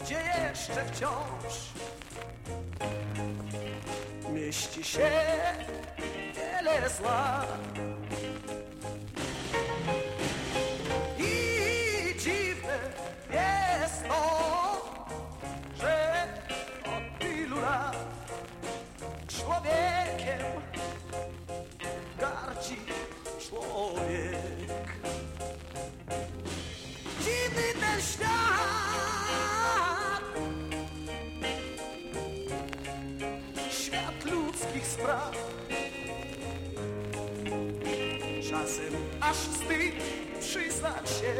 gdzie jeszcze wciąż mieści się wiele zła. I dziwne jest to, że od tylu lat człowiek Ludzkich spraw. Czasem aż wstyd przyznać się.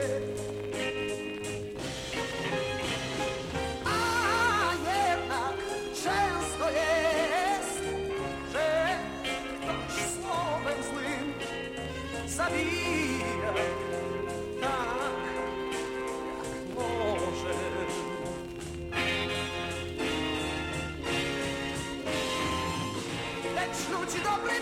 A jednak często jest Że ktoś słowem złym Zabija Lecz ludzi dobrej woli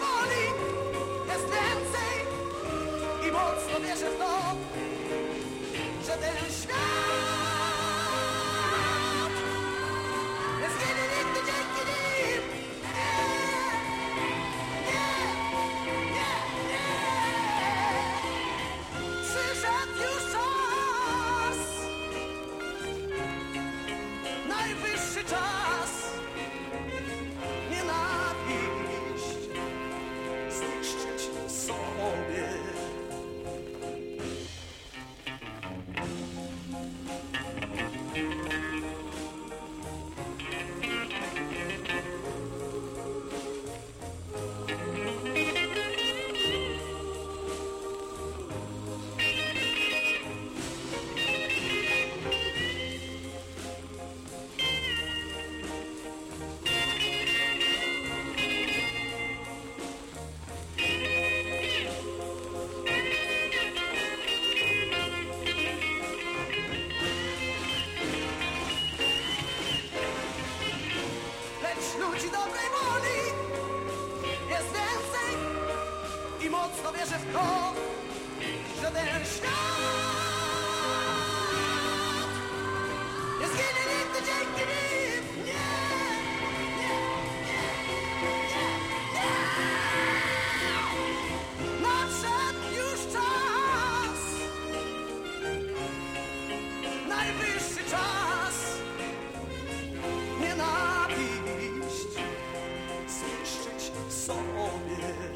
ludzi dobrej woli. Jest więcej i mocno wierzę w to, że ten świat so